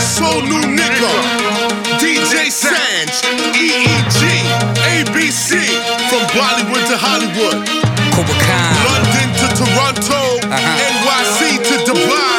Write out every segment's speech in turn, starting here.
So New Nigga, DJ Sands, EEG, ABC, from Bollywood to Hollywood, London to Toronto, uh-huh. NYC to Dubai.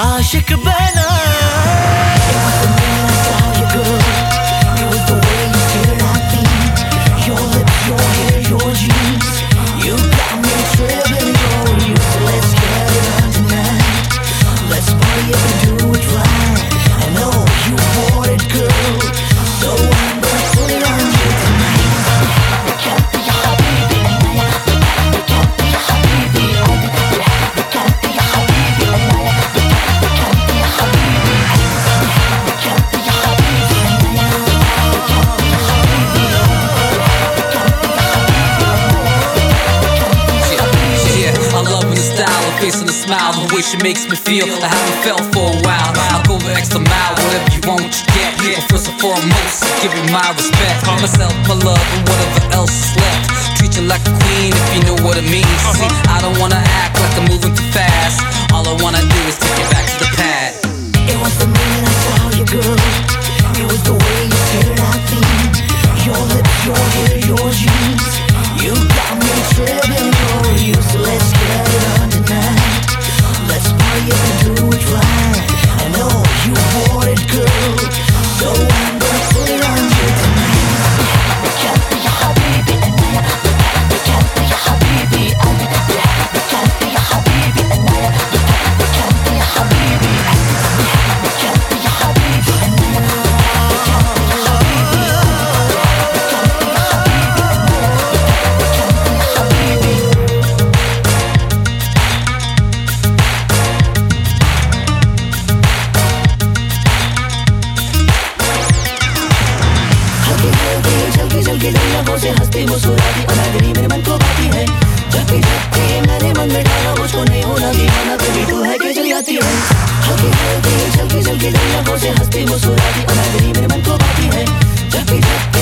आशिक बना situation makes me feel I haven't felt for a while. I'll go the extra mile, whatever you want, you get. But first and foremost, give me my respect. Myself, my love, and whatever else is left. Treat you like a queen if you know what it means. See, मुझे हंसती मुस्कुरा दी अनादरी मेरे मन को भाती है। झपकी झपकी मैंने मन में डाला, मुझको नहीं होना दीवाना कभी तू है के जल जाती है। हल्की हल्की जल्दी झलकी दुनिया मुझे हंसती मुस्कुरा दी अनादरी मेरे मन को भाती है। झपकी झपकी